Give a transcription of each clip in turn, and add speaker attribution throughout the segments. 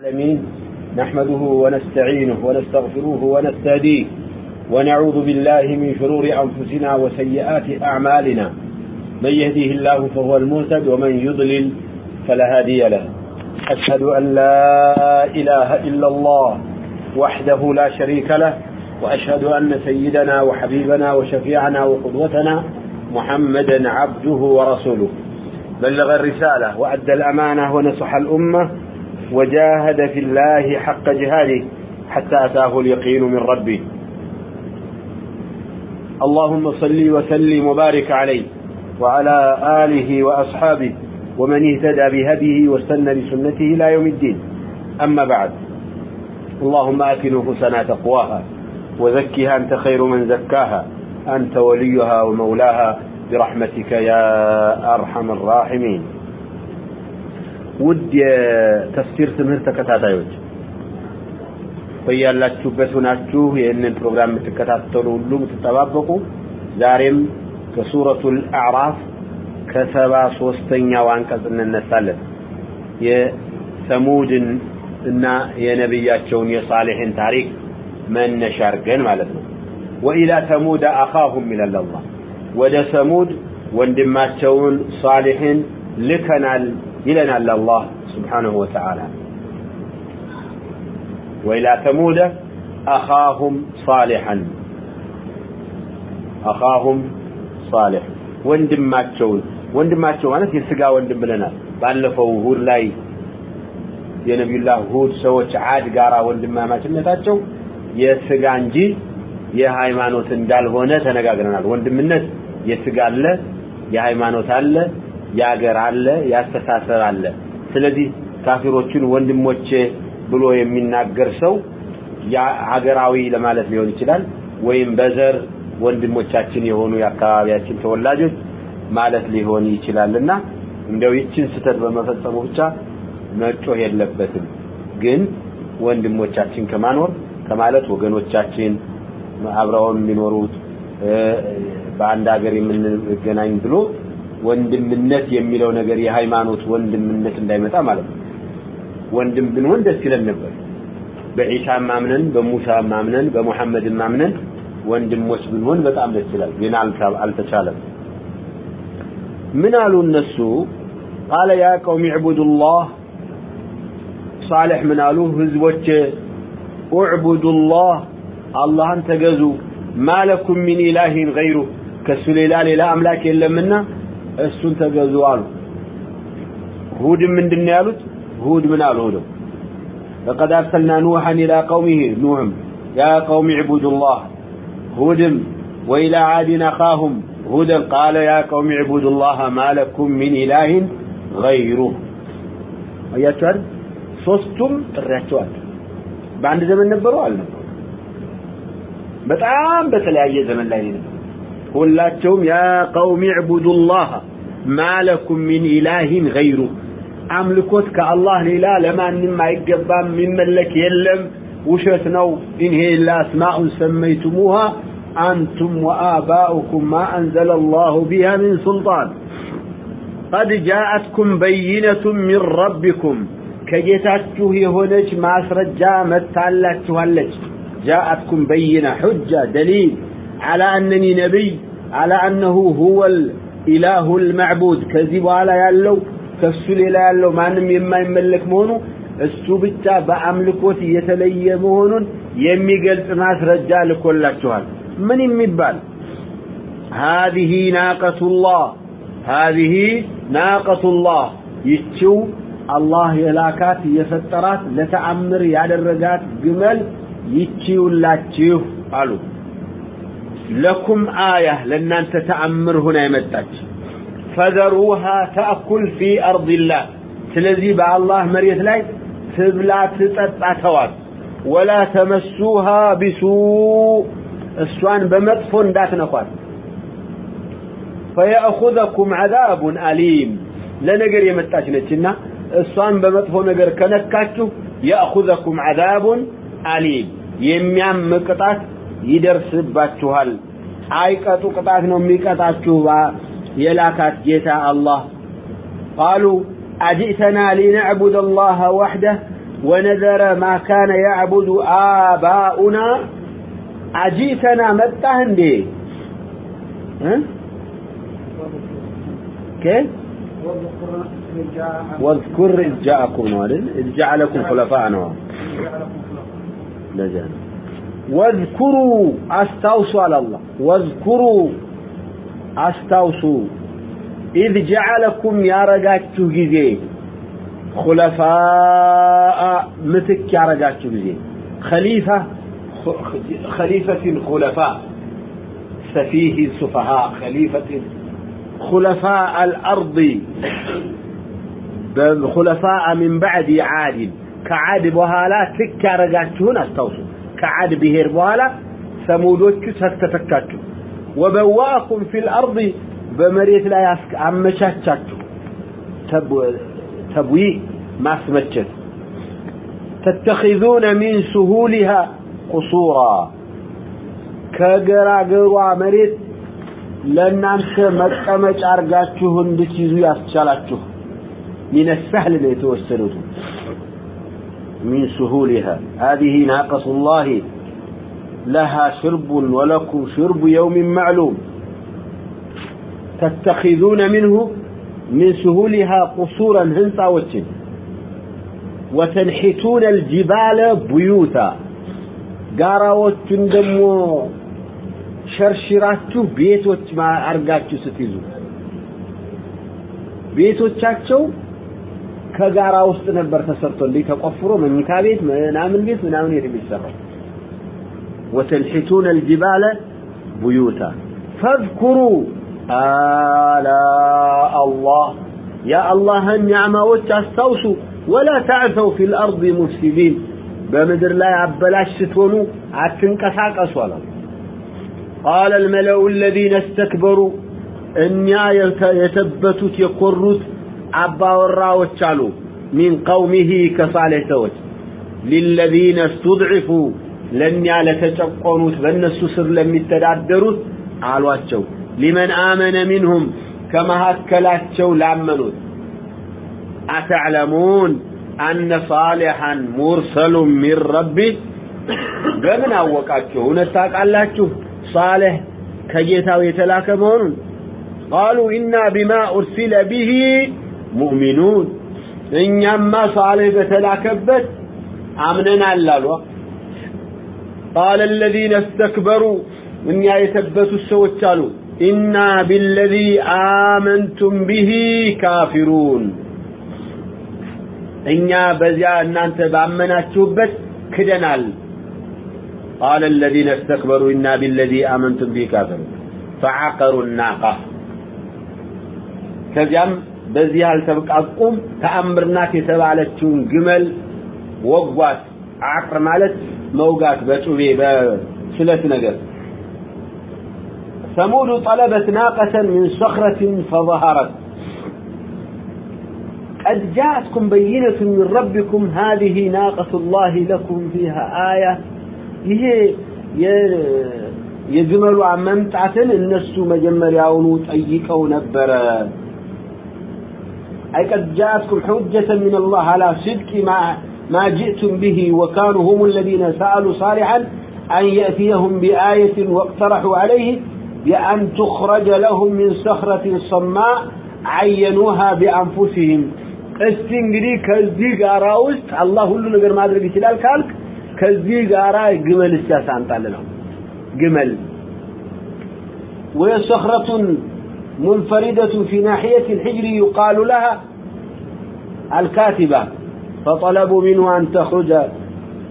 Speaker 1: العالمين نحمده ونستعينه ونستغفره ونستهديه ونعوذ بالله من شرور أنفسنا وسيئات أعمالنا. من يهديه الله فهو المهتد ومن يضلل فلا هادي له. أشهد أن لا إله إلا الله وحده لا شريك له وأشهد أن سيدنا وحبيبنا وشفيعنا وقدوتنا محمدا عبده ورسوله. بلغ الرسالة وأدى الأمانة ونصح الأمة وجاهد في الله حق جهاده حتى أتاه اليقين من ربه. اللهم صل وسلم وبارك عليه وعلى آله وأصحابه ومن اهتدى بهديه واستنى بسنته إلى يوم الدين. أما بعد اللهم آت نفوسنا تقواها وزكها أنت خير من زكاها. أنت وليها ومولاها برحمتك يا أرحم الراحمين. ውድ የተፍሲር ትምህርት ተከታታዮች በያላችሁበት ሆናችሁ ይህንን ፕሮግራም የምትከታተሉ ሁሉ የምትጠባበቁ ዛሬም ከሱረቱል አዕራፍ ከሰባ ሶስተኛው አንቀጽ እንነሳለን። የሰሙድን እና የነቢያቸውን የሳሌሕን ታሪክ መነሻ አድርገን ማለት ነው። ወኢላ ተሙድ አኻሁም ይላል ወደ ሰሙድ ወንድማቸውን ሳሌሕን ልከናል ይለናል አላህ ስብሓንሁ ወተዓላ። ወኢላ ተሙደ አኻሁም ሳሊሐን አኻሁም ሳሊሕ። ወንድማቸውን ወንድማቸው ማለት የስጋ ወንድም ብለናል። ባለፈው ሁድ ላይ የነቢዩላህ ሁድ ሰዎች አድ ጋራ ወንድማማችነታቸው የስጋ እንጂ የሃይማኖት እንዳልሆነ ተነጋግረናል። ወንድምነት የስጋ አለ የሃይማኖት አለ የአገር አለ ያስተሳሰብ አለ። ስለዚህ ካፊሮችን ወንድሞቼ ብሎ የሚናገር ሰው ሀገራዊ ለማለት ሊሆን ይችላል። ወይም በዘር ወንድሞቻችን የሆኑ የአካባቢያችን ተወላጆች ማለት ሊሆን ይችላልና እንደው ይችን ስተት በመፈጸሙ ብቻ መጮህ የለበትም። ግን ወንድሞቻችን ከማኖር ከማለት ወገኖቻችን አብረውን የሚኖሩት በአንድ ሀገር የምንገናኝ ብሎ ወንድምነት የሚለው ነገር የሃይማኖት ወንድምነት እንዳይመጣ ማለት ነው ወንድም ብንሆን ደስ ይለን ነበር በኢሳ ማምነን በሙሳ ማምነን በሙሐመድ ማምነን ወንድሞች ብንሆን በጣም ደስ ይላል ግን አልተቻለም ምን አሉ እነሱ قال يا قوم اعبدوا الله صالح من قالوا ህዝቦች اعبدوا الله አላህን ተገዙ ما لكم من اله غيره ከሱ ሌላ ሌላ አምላክ የለምና እሱን ተገዙ አሉ ሁድም ምንድነው ያሉት هود من قال هود لقد أرسلنا نوحا إلى قومه نوح يا قوم اعبدوا الله هودم وإلى عاد أخاهم هودا قال يا قوم اعبدوا الله ما لكم من إله غيره أياتوال ሶስቱም ጥሪያቸዋል በአንድ ዘመን ነበሩ አልነበሩ በጣም በተለያየ ዘመን ላይ ነው ሁላቸውም ያ ما لكم من إله غيره. أملكوت الله لا لما أنما يقبا من ملك يلم. وشتنو إن هي إلا أسماء سميتموها. أنتم وآباؤكم ما أنزل الله بها من سلطان. قد جاءتكم بينة من ربكم. كجتاتكوه يهونج ما أسرجا متالاتكم هلج. جاءتكم بينة حجة دليل. على أنني نبي. على أنه هو الإله المعبود كذب على يالو ከሱ ሌላ ያለው ማንም የማይመለክ መሆኑ እሱ ብቻ በአምልኮት የተለየ መሆኑን የሚገልጽ ማስረጃ ልኮላችኋል ምን የሚባል هذه ناقة الله هذه ناقة الله ይቺው አላህ የላካት የፈጠራት ለተአምር ያደረጋት ግመል ይቺውላችሁ አሉ ለኩም አያ ለእናንተ ተአምር ሁና የመጣች ፈዘሩሃ ተአኩል ፊ አርድላህ ስለዚህ በአላህ መሬት ላይ ትብላ ትጠጣ ተዋት ወላ ተመሱሃ ቢሱእ እሷን በመጥፎ እንዳትነኳት ፈየእኹዘኩም ዐዛቡን አሊም ለነገር የመጣች ነችና እሷን በመጥፎ ነገር ከነካችሁ የእኹዘኩም ዐዛቡን አሊም የሚያም ቅጣት ይደርስባችኋል አይቀጡ ቅጣት ነው የሚቀጣችሁ የላካት ጌታ አላህ ቃሉ أجئتنا لنعبد الله وحده ونذر ما كان يعبد آباؤنا أجيتنا متى دي ها كيف واذكر إذ جاءكم نوالد إذ جعلكم خلفاء نوال لجانا واذكروا أستوصوا على الله. واذكروا أستوصوا. إذ جعلكم يا رجاتشو جزي. خلفاء متك يا رجاتشو جزي. خليفة خليفة خلفاء. سفيه السفهاء. خليفة خلفاء الأرض. خلفاء من بعد عاد. كعاد بهالا تك يا رجاتشون أستوصوا. كعاد بهير بوالا سمودوك ستفكاتو وبواكم في الأرض بمريت لا يسك عمشاتاتو تبو تبوي ما سمجت تتخذون من سهولها قصورا. كقرا قروا مريت لنمس مكامج أرقاتو هندسيزو يسجلاتو من السهل ليتوسلوتو من سهولها هذه ناقة الله لها شرب ولكم شرب يوم معلوم تتخذون منه من سهولها قصورا هنسا وجن وتنحتون الجبال بيوتا ጋራዎቹን ደግሞ ሸርሽራችሁ ቤቶች አርጋችሁ ስትይዙ ቤቶቻቸው ከጋራ ውስጥ ነበር ተሰርቶ እንዴ ተቆፍሮ መኝታ ቤት ምናምን ቤት ምናምን የሚሰራው وتنحتون الجبال بيوتا فاذكروا آلاء الله يا الله النعمة استوصوا ولا تعثوا في الأرض مفسدين بمدر لا يعبلاش ستونوا عتنكساقس ولا قال الملأ الذين استكبروا إنيا يتبتت يقرت አባወራዎች አሉ። ሚን ቀውሚሂ ከሳሌህ ሰዎች ሊለዚነ ስቱድዕፉ ለእኛ ለተጨቆኑት በእነሱ ስር ለሚተዳደሩት አሏቸው። ሊመን አመነ ሚንሁም ከመሀከላቸው ላመኑት። አተዕለሙን አነ ሳሌሐን ሙርሰሉን ሚን ረቢ በምን አወቃችሁ? እውነት ታውቃላችሁ? ሳሌሕ ከጌታው የተላከ መሆኑን? ቃሉ ኢና ቢማ ኡርሲለ ቢሂ ሙእሚኑን እኛማ ሳሌሕ በተላከበት አምነናል አሏ قال الذين استكبروا من يثبتوا السوت قالوا إنا بالذي آمنتم به كافرون إنا بزيا أن أنت بأمناتشوبت كدنال قال الذين استكبروا إنا بالذي آمنتم به كافرون فعقروا الناقة كذيام بزيا التبقى تأمرناك يتبعلتشون جمل وقوات عقر مالت موقات بشوفي بسلة نقر ثمود طلبت ناقة من صخرة فظهرت قد جاءتكم بينة من ربكم هذه ناقة الله لكم فيها آية هي የግመሉ መምጣትን እነሱ መጀመሪያውኑ ጠይቀው ነበረ أي قد جاءتكم حجة من الله على صدق ما ما جئتم به وكانوا هم الذين سألوا صالحا أن يأتيهم بآية واقترحوا عليه بأن تخرج لهم من صخرة صماء عينوها بأنفسهم እስቲ እንግዲህ ከዚህ ጋራ ውስጥ አላህ ሁሉ ነገር ማድረግ ይችላል ካልክ ከዚህ ጋራ ግመል ሲያሳንጣል ነው ግመል وهي صخرة منفردة في ناحية الحجر يقال لها الكاتبة. فطلبوا منه أن تخرج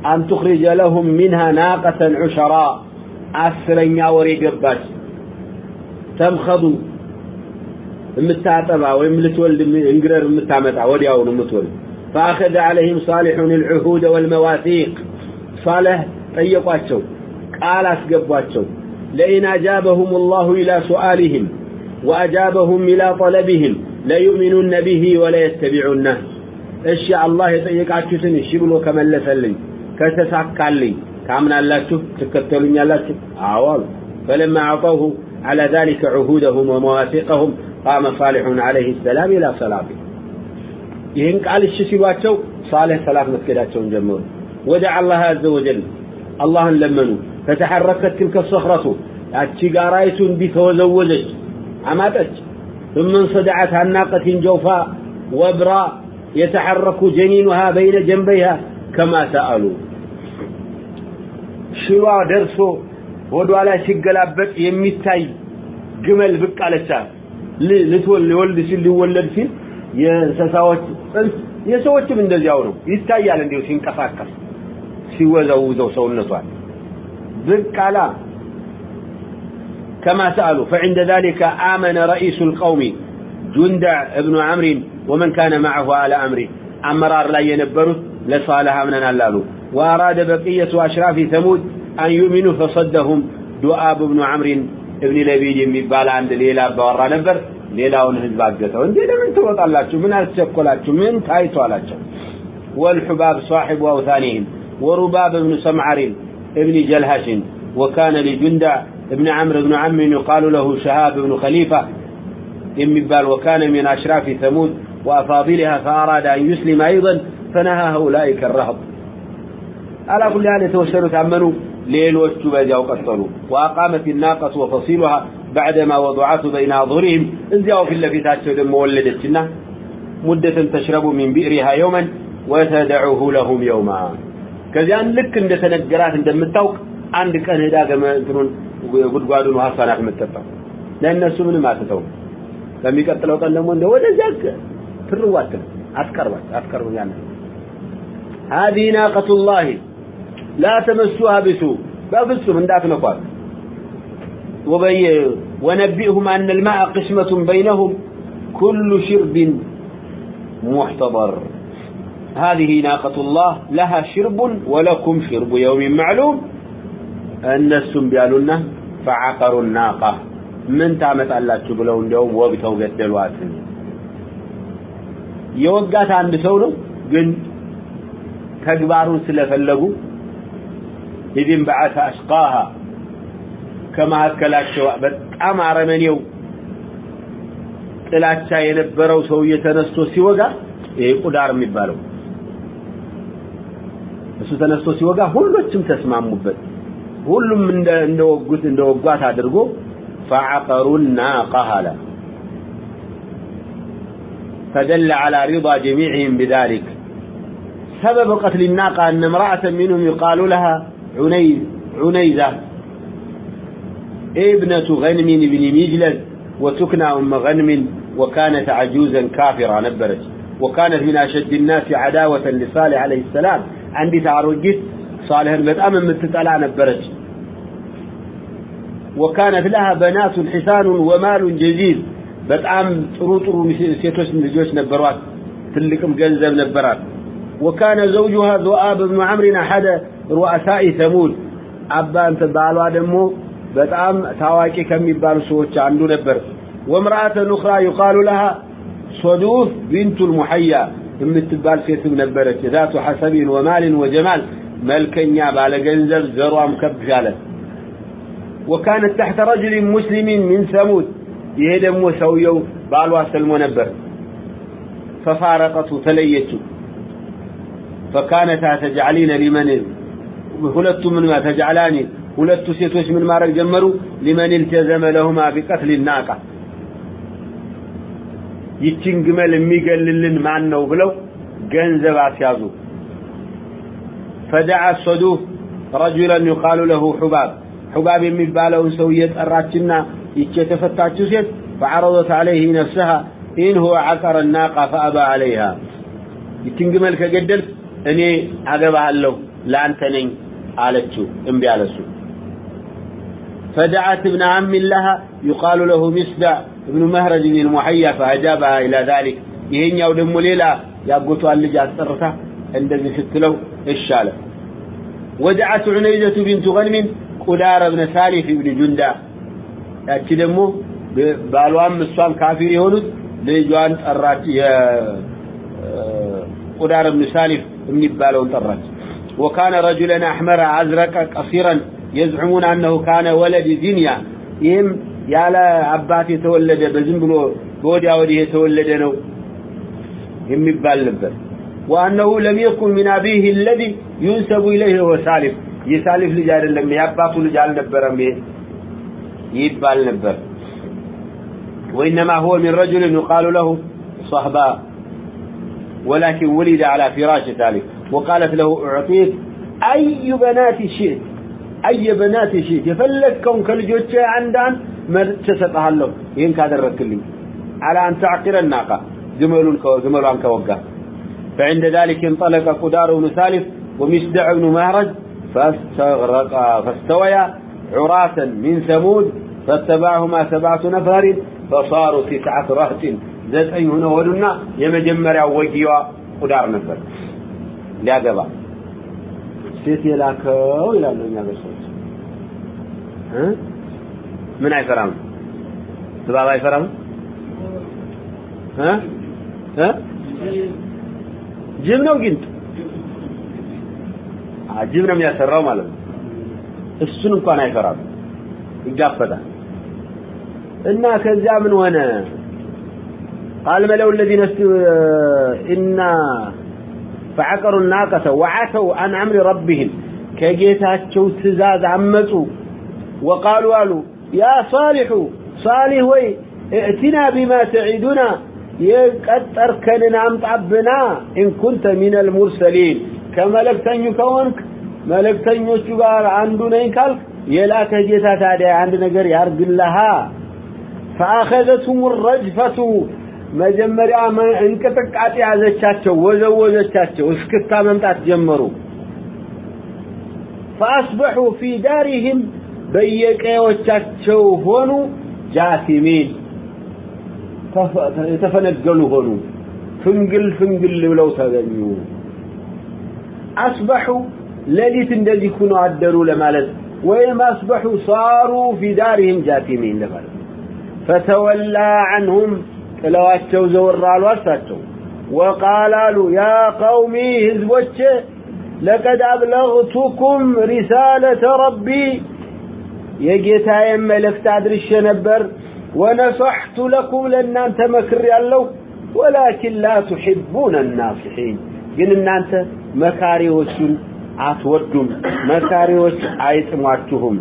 Speaker 1: أن تخرج لهم منها ناقة عشراء أسرن وري قباش تمخض المتعتبة ويم لتولد انقرر المتعمتع ودياون المتولد فأخذ عليهم صالح العهود والمواثيق. صالح طيقاتشو قال أسقباتشو لئن أجابهم الله إلى سؤالهم وأجابهم إلى طلبهم ليؤمنن به ولا يتبعونه እሺ አላህ የጠየቃችሁትን እሺ ብሎ ከመለሰልኝ ከተሳካልኝ ታምናላችሁ ትከተሉኛላችሁ አዎ አሉ فلما أعطوه على ذلك عهودهم ومواثيقهم قام صالح عليه السلام إلى صلاته ይህን ቃል እሺ ሲሏቸው ሳሌሕ ሰላት መስገዳቸውን ጀመሩ ወደዓ አላህ አዘ ወጀል አላህን ለመኑ ፈተሐረከት ትልከ ሰኽረቱ ያቺ ጋራይቱ እንዲህ ተወዘወዘች አማጠች። እምን ሰደዓት አናቀቲን ጀውፋ ወብራ የተሐረኩ ጀኒኑሃ በይነ ጀንበይሃ ከማ ሰአሉ። ሽሯ ደርሶ ወደ ኋላ ሲገላበጥ የሚታይ ግመል ብቅ አለቻ። ልትወል ሊወልድ ሲል ሊወለድ ሲል የእንስሳዎች የሰዎችም እንደዚያው ነው። ይታያል እንዲሁ ሲንቀሳቀስ ሲወዘውዘው ሰውነቷል ብቅ አላ። كما سألوا فعند ذلك آمن رئيس القوم جندع ابن عمرو ومن كان معه على أمره أمرار لا ينبرت لصالح أمننا اللالو وأراد بقية أشراف ثمود أن يؤمنوا فصدهم دؤاب بن عمرو ابن لبيد የሚባል አንድ ሌላ ባወራ ነበር ሌላውን ህዝብ አገተው እንዴ ለምን ትወጣላችሁ ምን አስቸኮላችሁ ምን ታይቷላችሁ والحباب صاحب أوثانهم ورباب بن سمعر ابن جلهش وكان لجندع ابن عمرو بن عم يقال له شهاب بن خليفة إم بال وكان من أشراف ثمود وأفاضلها فأراد أن يسلم أيضا فنهى أولئك الرهب على كل حال يتوشر تعملوا ليل وجبز وقصروا وأقامت الناقة وفصيلها بعدما وضعت بين أظهرهم انزعوا في اللفتات مولد السنة مدة تشرب من بئرها يوما وتدعوه لهم يوما. كذلك لك اندتنقرات اندمتوك عندك أن هداك ما انتنون ጉድጓዱን ውሃ ሳናት የምትጠጣው ለእነሱ ምንም አትተው በሚቀጥለው ቀን ደግሞ እንደ ወደዚያ ትርዋት አትቀርባት አትቀርቡ ያን هذه ناقة الله لا تمسوها بسوء بفصم እንዳትነኳት وبي ونبئهم أن الماء قسمة بينهم كل شرب محتضر هذه ناقة الله لها شرب ولكم شرب يوم معلوم እነሱም ቢያሉና ፈዓቀሩ ናቃ ምን ታመጣላችሁ ብለው እንዲያውም ወግተው ገደሏት። የወጋት አንድ ሰው ነው ግን ተግባሩን ስለፈለጉ ኢድን በዓተ አሽቃሃ ከመካከላቸው በጣም አረመኔው ጥላቻ የነበረው ሰውዬ ተነስቶ ሲወጋ ይሄ ቁዳር የሚባለው እሱ ተነስቶ ሲወጋ ሁሎችም ተስማሙበት ሁሉም እንደ እንደወጉት እንደወጓት አድርጎ فعقروا الناقة هلا فدل على رضا جميعهم بذلك سبب قتل الناقة أن امرأة منهم يقال لها عنيز عنيزة ابنة غنم بن مجلد وتكنى أم غنم وكانت عجوزا كافرة نبرت وكانت من أشد الناس عداوة لصالح عليه السلام عندي تعرجت صالح بتأم متتلع نبرت وكانت لها بنات حسان ومال جزيل በጣም ጥሩ ጥሩ ሴቶች ልጆች ነበሯት ትልቅም ገንዘብ ነበራት وكان زوجها ذؤاب بن عمرو احد رؤساء ثمود አባ እንተ ባሏ ደግሞ በጣም ታዋቂ ከሚባሉ ሰዎች አንዱ ነበር وامرأة أخرى يقال لها صدوف بنت المحيا የምትባል ሴትም ነበረች ذات حسب ومال وجمال መልከኛ ባለ ገንዘብ ዘሯም ከፍ ያለ وكانت تحت رجل مسلم من ثمود. ይሄ وسويو ሰውየው سلمو نبر ففارقته ተለየችው። فكانت تجعلين لمن هلت من ما ተجعلاني هلت ሴቶች من ማድረግ ጀመሩ? لمن التزم لهما بقتل الناقه ይችን ግመል معنا ማን ነው ብለው ገንዘብ فدعا الصدوف رجلا يقال له حباب حباب የሚባለውን ሰው እየጠራችና ይች የተፈታችው ሴት فعرضت عليه نفسها إن هو عقر الناقة فأبى عليها ይችን ግመል ከገደል እኔ አገባለሁ ለአንተ ነኝ አለችው እምቢ አለሱ فدعت ابن عم لها يقال له مسدع ابن مهرج بن المحيا فأجابها إلى ذلك ይሄኛው ደግሞ ሌላ ያጎቷን ልጅ አስጠርታ እንደዚህ ስትለው እሺ አለ ودعت عنيزة بنت غنم قدار بن سالف بن جندع ያቺ ደግሞ ባሏም እሷም ካፊር የሆኑት ልጇን ጠራች የቁዳር ብን ሳሊፍ የሚባለውን ጠራች وكان رجلا احمر ازرق قصيرا يزعمون انه كان ولد زينيا ይህም ያለ አባት የተወለደ በዝም ብሎ በወዲያ ወዲህ የተወለደ ነው የሚባል ነበር وأنه لم يكن من أبيه الذي ينسب إليه هو سالف يسالف ልጅ አይደለም የአባቱ ልጅ አልነበረም يبال ነበር وإنما هو من رجل يقال له صهباء ولكن ولد على فراش سالف وقالت له أعطيك أي بنات شئت أي بنات شئت يفلكون كالجوتش عندان ما تسطها له ين كادرك لي على أن تعقر الناقة جمل جمل كوقع فعند ذلك انطلق قدار بن سالف ومسدع بن مهرج فاستغرقا فاستويا عراة من ثمود فاتبعهما سبعة نفر فصاروا تسعة رهط ዘጠኝ ሆነው ሆዱና የመጀመሪያው ወጊዋ ቁዳር ነበር ሊያገባ ሴት የላከው ይላሉ እኛ በሰዎች እ ምን አይፈራም እባብ አይፈራም እ እ ጅብ ነው ጊንጥ ጅብ ነው የሚያሰራው ማለት ነው እሱን እንኳን አይፈራም ይጋፈጣል እና ከዚያ ምን ሆነ قال ملأ الذين إنا فعقروا الناقة وعتوا عن أمر ربهم كجيتاتشو تزاد عمتوا وقالوا قالوا يا صالح صالح وي ائتنا بما تعدنا يقطر كننا امطعبنا إن كنت من المرسلين ከመልእክተኙ ከሆንክ መልእክተኞቹ ጋር አንዱ ነኝ ካልክ የላከ ጌታ ታዲያ አንድ ነገር ያርግልሃ። فاخذتهم الرجفه መጀመሪያ እንቅጥቃጤ ያዘቻቸው ወዘወዘቻቸው እስክታ መምጣት ጀመሩ። فاصبحوا في دارهم በየቀዮቻቸው ሆኑ ጃቲሚን የተፈነገሉ ሆኑ። ፍንግል ፍንግል ብለው ተገኙ። أصبحوا ሌሊት እንደዚህ ሆኖ አደሩ ለማለት ወይም أصبحوا صاروا في دارهم جاثمين ለማለት فتولى عنهم ጥለዋቸው ዘወር አሉ አሳቸው وقال አሉ يا قومي ህዝቦቼ لقد أبلغتكم رسالة ربي የጌታዬን መልእክት አድርሼ ነበር ونصحت لكم ለእናንተ መክር ያለው ولكن لا تحبون الناصحين ግን እናንተ መካሪዎቹን አትወዱም መካሪዎች አይጥሟችሁም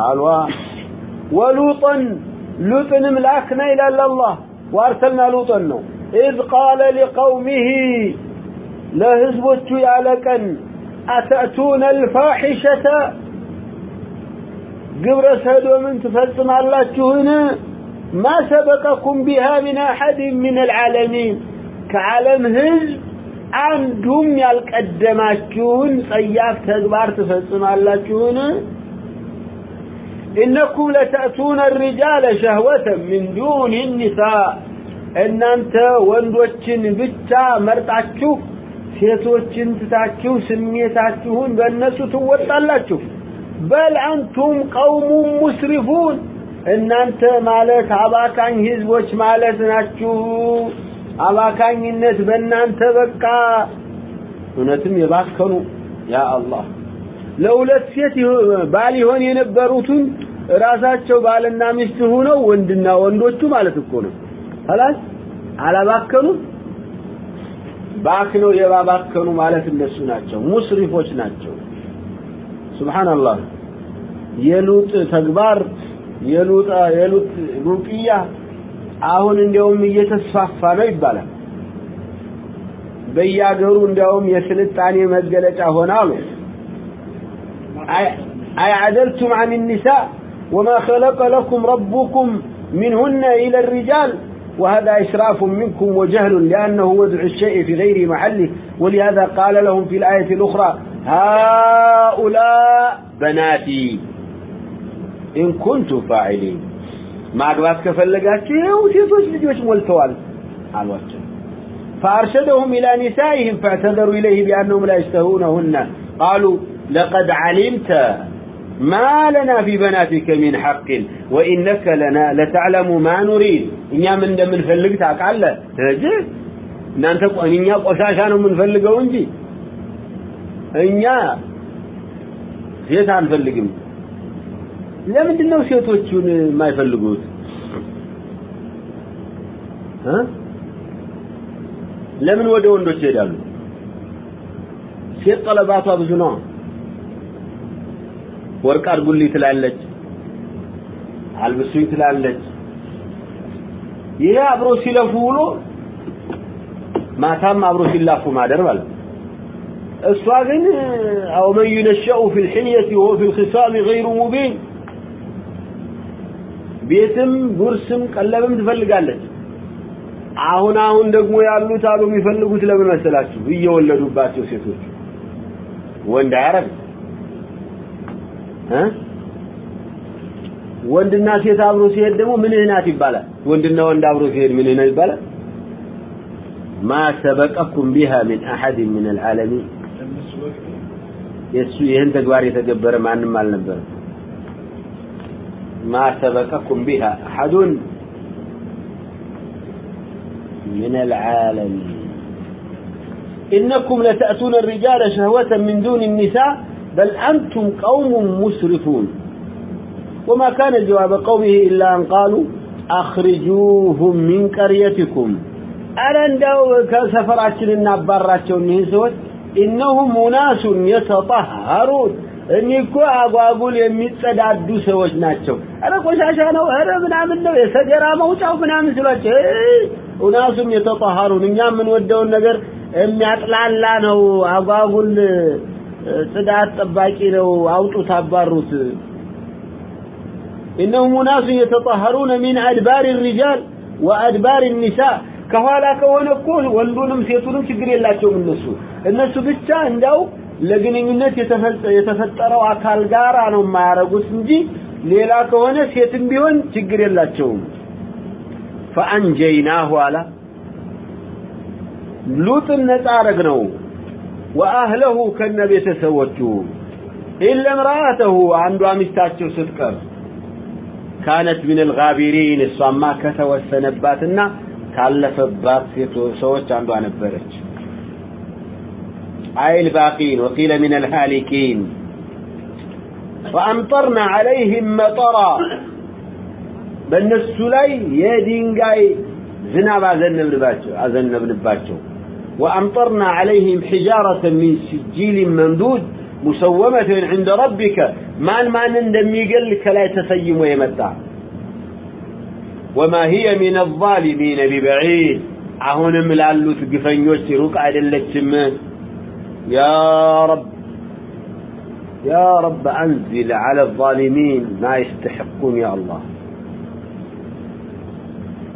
Speaker 1: አሏ ወሉጠን ሉጥንም ላክና ይላል አላህ ዋርሰልና ሉጠን ነው إذ قال لقومه ለህዝቦቹ ያለቀን أتأتون الفاحشة ግብረ ሰዶምን ትፈጽማላችሁን ما سبقكم بها من أحد من العالمين كعالم ህዝብ አንዱም ያልቀደማችሁን ጸያፍ ተግባር ትፈጽማላችሁን إنكم لتأتون الرجال شهوة من دون النساء እናንተ ወንዶችን ብቻ መርጣችሁ ሴቶችን ትታችሁ ስሜታችሁን በእነሱ ትወጣላችሁ በል አንቱም ቀውሙም ሙስሪፉን እናንተ ማለት አባካኝ ህዝቦች ማለት ናችሁ አባካኝነት በእናንተ በቃ እውነትም የባከኑ ያ አላህ ለሁለት ሴት ባል ይሆን የነበሩትን ራሳቸው ባልና ሚስት ሆነው ወንድና ወንዶቹ ማለት እኮ ነው خلاص አላባከኑም ባክነው የባባከኑ ማለት እነሱ ናቸው ሙስሪፎች ናቸው ሱብሃንአላህ የሉጥ ተግባር የሉጥ የሉጥ ሩቅያ አሁን እንዲያውም እየተስፋፋ ነው ይባላል በያገሩ እንዲያውም የስልጣኔ መገለጫ ሆነ አሉ أيعدلتم عن النساء وما خلق لكم ربكم منهن إلى الرجال وهذا إسراف منكم وجهل لأنه وضع الشيء في غير محله ولهذا قال لهم في الآية الأخرى هؤلاء بناتي إن كنتم فاعلين ማግባት ከፈለጋችሁ ሴቶች ልጆች ሞልተዋል አሏቸው فارشدهم الى نسائهم فاعتذروا اليه بانهم لا يشتهونهن قالوا لقد علمت ما لنا في بناتك من حق وانك لنا لتعلم ما نريد እኛ ምን እንደምንፈልግ ታውቃለህ እጂ እናንተ እኛ ቆሻሻ ነው የምንፈልገው እንጂ እኛ ሴት አንፈልግም ለምንድን ነው ሴቶቹን የማይፈልጉት ለምን ወደ ወንዶች ይሄዳሉ ሴት ጠለባቷ ብዙ ነው ወርቅ አድርጉልኝ ትላለች አልብሱኝ ትላለች ይሄ አብሮ ሲለፉ ውሎ ማታም አብሮ ሲላፉ ማደር ማለት እሷ ግን አው መን ينشأ في الحلية وهو في الخصام غير مبين ቤትም ጉርስም ቀለብም ትፈልጋለች አሁን አሁን ደግሞ ያሉት አሉ የሚፈልጉት ለምን መሰላችሁ እየወለዱባቸው ሴቶች ወንድ አያረግ እ ወንድና ሴት አብሮ ሲሄድ ደግሞ ምንህ ናት ይባላል ወንድና ወንድ አብሮ ሲሄድ ምንህ ነው ይባላል ما سبقكم بها من أحد من العالمين የሱ ይህን ተግባር የተገበረ ማንም አልነበረም ما سبقكم بها أحد من العالمين إنكم لتأتون الرجال شهوة من دون النساء بل أنتم قوم مسرفون. وما كان جواب قومه إلا أن قالوا أخرجوهم من قريتكم. ألا اندو كسفراتنا نبراتهم من إنهم أناس يتطهرون. እኔ እኮ አጓጉል የሚጸዳዱ ሰዎች ናቸው አረ ቆሻሻ ነው አረ ምናምን ነው የሰገራ መውጫው ምናምን ስሏቸው ኡናሱም የተጠሃሩን እኛ የምንወደውን ነገር የሚያጥላላ ነው አጓጉል ጽዳት ጠባቂ ነው አውጡት አባሩት إنهم أناس يتطهرون من أدبار الرجال وأدبار النساء ከኋላ ከሆነ እኮ ወንዱንም ሴቱንም ችግር የላቸውም እነሱ እነሱ ብቻ እንዳው ለግንኙነት የተፈጠረው አካል ጋራ ነው የማያረጉት እንጂ ሌላ ከሆነ ሴትም ቢሆን ችግር የላቸውም فأنجيناه على ሉጥ ነፃ አረግነው وأهله ከነ ቤተሰቦቹ إلا امرأته አንዷ ሚስታቸው ስትቀር كانت من الغابرين እሷማ ከተወሰነባትና ካለፈባት ሰዎች አንዷ ነበረች أي الباقين وقيل من الهالكين فأمطرنا عليهم مطرا በእነሱ ላይ የድንጋይ ዝናብ አዘነብንባቸው አዘነብንባቸው وأمطرنا عليهم حجارة من سجيل ممدود مسومة عند ربك ما من اندمي قل كلا يتسيم ويمتع وما هي من الظالمين ببعيد አሁንም ላሉት ግፈኞች ሩቅ አይደለችም يا رب يا رب أنزل على الظالمين ما يستحقون يا الله.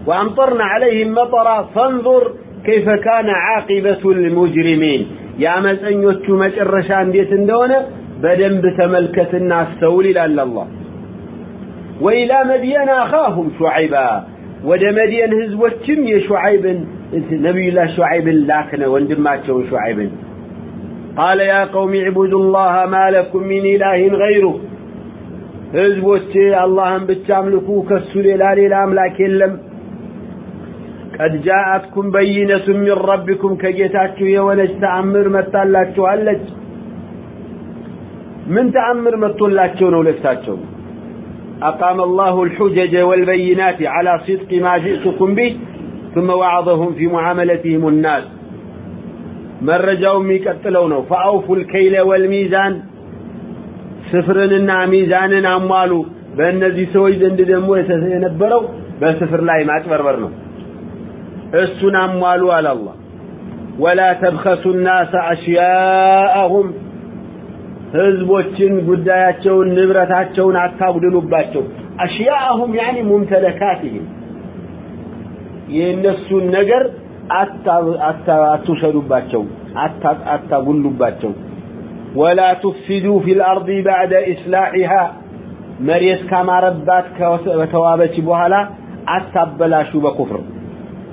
Speaker 1: وأمطرنا عليهم مطرا فانظر كيف كان عاقبة المجرمين. يا مزعن يتمج الرشان بيتن دون بدن بتملكة الناس سول إلى الله وإلى مدين أخاهم شعيبا ودى مدين هزوة كم يا شعيب نبي الله شعيب لكن وندماتهم شعيب قال يا قوم اعبدوا الله ما لكم من إله غيره. حزبتي اللهم بتعملكو كسول لا اله الا املاك قد جاءتكم بينه من ربكم كجيتاتكم يا ولج تعمر متالاتكم علج من تعمر متولاتكم ولفتاتكم اقام الله الحجج والبينات على صدق ما جئتكم به ثم وعظهم في معاملتهم الناس መረጃው የሚቀጥለው ነው فأوفوا الكيل والميزان ስፍርንና ሚዛንን አሟሉ በእነዚህ ሰዎች ዘንድ ደግሞ የነበረው በስፍር ላይ ማጭበርበር ነው እሱን አሟሉ አለ አላህ ولا تبخسوا الناس أشياءهم ህዝቦችን ጉዳያቸውን ንብረታቸውን አታጉድሉባቸው አሽያአሁም ያኒ ሙምተለካትህም የእነሱን ነገር اتشربتشو اتقلبتشو ولا تفسدوا في الأرض بعد اصلاحها مريس كما ربات كتوابت بوهلا اتبلاشوا بكفر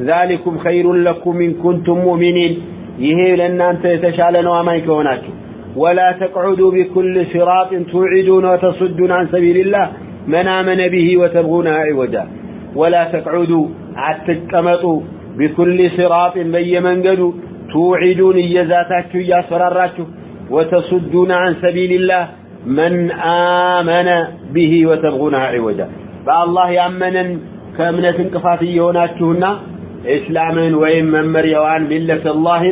Speaker 1: ذلكم خير لكم ان كنتم مؤمنين يهي لنا انت يتشالنا وما يكوناتكم ولا تقعدوا بكل صراط توعدون وتصدون عن سبيل الله من آمن به وتبغونها عوجا ولا تقعدوا عتك بكل صراط بيمنجدو توعدون إيزاتك يا سراراكو وتصدون عن سبيل الله من آمن به وتبغونها عوجا. فالله يأمنا كأمنة انقفاتي هناكونا إسلاما وإما مريوان بلة الله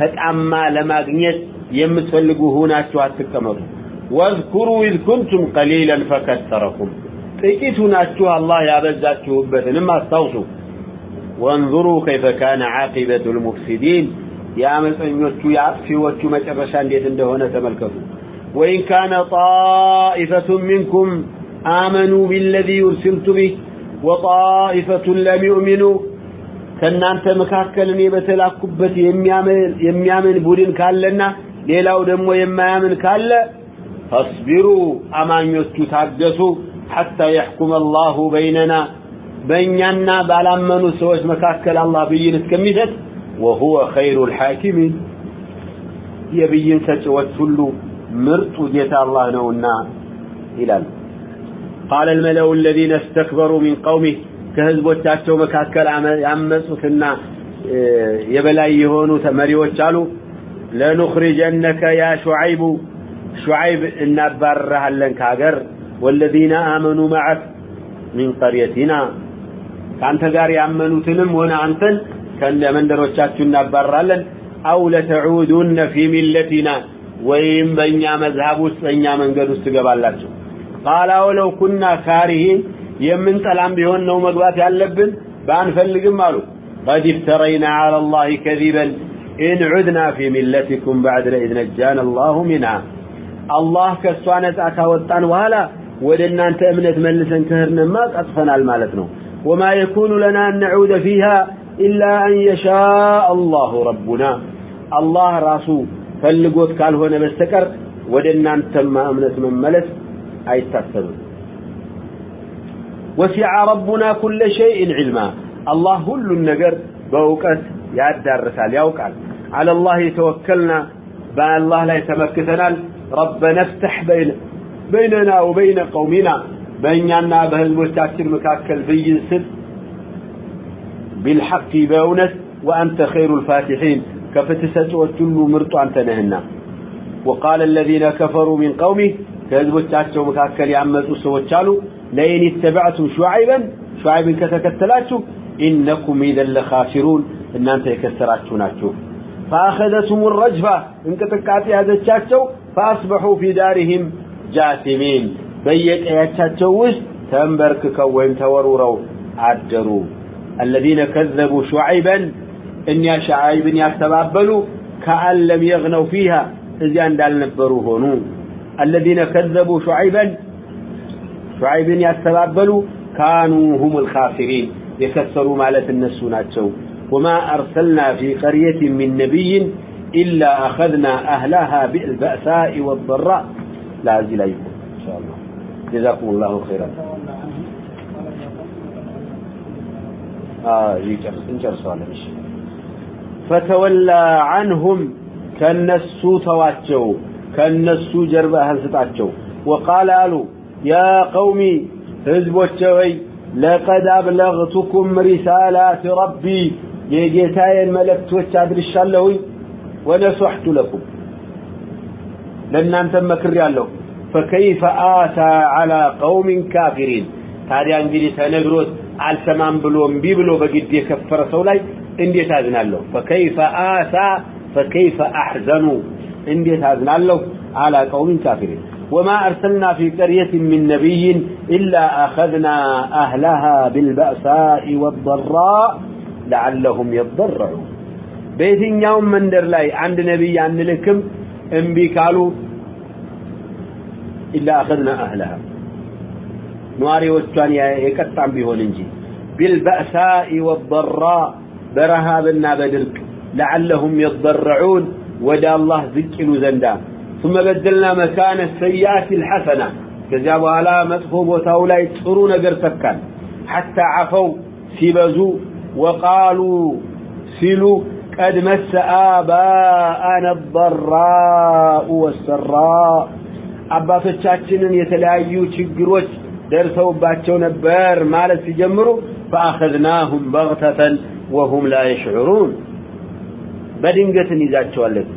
Speaker 1: تتأمى لما قنيت يمتفلقوا هناكو هتكمروا واذكروا إذ كنتم قليلا فكثركم. تكيت هناكو الله يا بزاكو بثنما استوصوا. وانظروا كيف كان عاقبة المفسدين. يا ملتنيوቹ ያጥፊዎቹ መጨረሻ እንዴት እንደሆነ ተመልከቱ። وإن كان طائفة منكم آمنوا بالذي أرسلت به وطائفة لم يؤمنوا ከናንተ መካከል እኔ በተላኩበት የሚያምን የሚያምን ቡድን ካለና ሌላው ደግሞ የማያምን ካለ فاصبروا አማኞቹ تعدسوا حتى يحكم الله بيننا በእኛና ባላመኑ ሰዎች መካከል አላህ ብይን እስከሚሰጥ ወሁወ ኸይሩ ልሓኪሚን የብይን ሰጪዎች ሁሉ ምርጡ ጌታ አላህ ነውና ይላል ቃለ ልመለው الذين استكبروا من قومه ከህዝቦቻቸው መካከል ያመፁትና የበላይ የሆኑ መሪዎች አሉ ለኑኽሪጀነከ ያ ሹዓይቡ ሹዓይብ እናባረሃለን ከሀገር ወለዚነ አመኑ መዐክ ሚን ቀርየቲና ከአንተ ጋር ያመኑትንም ሆነ አንተን ከእንደ መንደሮቻችሁ እናባራለን አው ለተዑዱነ ፊ ሚለቲና ወይም በእኛ መዝሀብ ውስጥ በእኛ መንገድ ውስጥ ትገባላችሁ ቃል አወለው ኩና ካሪሂን የምንጠላም ቢሆን ነው መግባት ያለብን ባንፈልግም አሉ قد افترينا على الله كذبا إن عدنا في ملتكم بعد إذ نجانا الله منها الله كسوانة أكاوتان وهلا ودنا أنت أمنة ملسا كهرنا ما أطفنا المالتنا وما يكون لنا أن نعود فيها إلا أن يشاء الله ربنا. الله راسو فلقوت قال هنا بستكر ودنا أنت ما أمنة من ملس أي تكتبه وسع ربنا كل شيء علما الله كل النجر بوقت يعدار رسال يوقع على الله توكلنا بأن الله لا يتمكثنا ربنا افتح بين بيننا وبين قومنا بيننا بهالمستعجل مكاكل بين سد بالحق بونس وأنت خير الفاتحين كفتسة وتل مرت أنت نهنا وقال الذين كفروا من قومه كذبوا مكاكل يعمدوا سوى لئن اتبعتم شعيبا شعيبا كتكتلاتوا إنكم إذا لخاسرون إن أنت يكسراتوا ناتوا فأخذتهم الرجفة إن كتكاتي هذا الشاتوا فأصبحوا في دارهم جاثمين በየቀያቻቸው ውስጥ ተንበርክከው ወይም تورورو عدرو الذين كذبوا شعيبا ان ሸዓይብን كان لم يغنوا فيها ፊሃ እዚያ نبرو ሆኑ። الذين كذبوا شعيبا شعيبን ያስተባበሉ كانوا هم الخاسرين يكسروا مالة እነሱ ناتشو وما أرسلنا في قرية من نبي إلا أخذنا أهلها بالبأساء والضراء لا أزل أيضا إن شاء الله ጀዛኩም ላሁ ኸይራን እንጨርሰዋለን እሺ ፈተወላ አንሁም ከነሱ ተዋቸው ከነሱ ጀርባ ህልስጣቸው ወቃል አሉ ያ ቀውሚ ህዝቦቼ ሆይ ለቀድ አብለግቱኩም ሪሳላት ረቢ የጌታዬን መልእክቶች አድርሻለሁኝ ወነሱሕቱ ለኩም ለእናንተም መክሬያለሁ فكيف آتى على قوم كافرين؟ أنجلي سنقرد على سمان بلو انبي بلو بقد يكفر سولاي إندي تازن الله. فكيف آتى؟ فكيف أحزنوا إندي تازن الله على قوم كافرين. وما أرسلنا في قرية من نبي إلا أخذنا أهلها بالبأساء والضراء لعلهم يضرعون. بيتين يوم من در لاي عند نبي عند لكم انبي قالوا إلا أخذنا أهلها. نواري والتواني يكتعم بيهون إنجي. بالبأساء والضراء برها بنا بدرك لعلهم يضرعون. ودى الله ذكروا زندا. ثم بدلنا مكان السيئات الحسنة. كذبوا على مدخوب وتولى يتصرون قرتكا حتى عفوا سبزوا وقالوا سلوا قد مس آباءنا الضراء والسراء. አባቶቻችንን የተለያዩ ችግሮች ደርሰውባቸው ነበር ማለት ሲጀምሩ فأخذناهم بغتة وهم لا يشعرون በድንገት እንይዛቸዋለን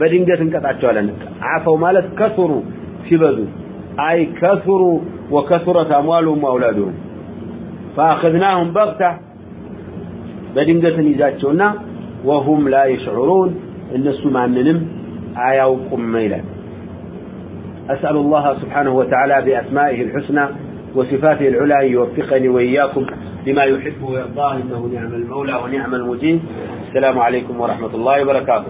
Speaker 1: በድንገት እንቀጣቸዋለን አፈው ማለት ከሱሩ ሲበዙ አይ ከሱሩ ወከሱረት አምዋሉሁም አውላዱሁም فأخذناهم بغتة بدنقة نزاتشونا وهم لا يشعرون الناس ما ننم آيوكم ميلا. أسأل الله سبحانه وتعالى بأسمائه الحسنى وصفاته العلى أن يوفقني وإياكم لما يحب ويرضاه إنه نعم المولى ونعم المجيب السلام عليكم ورحمة الله وبركاته.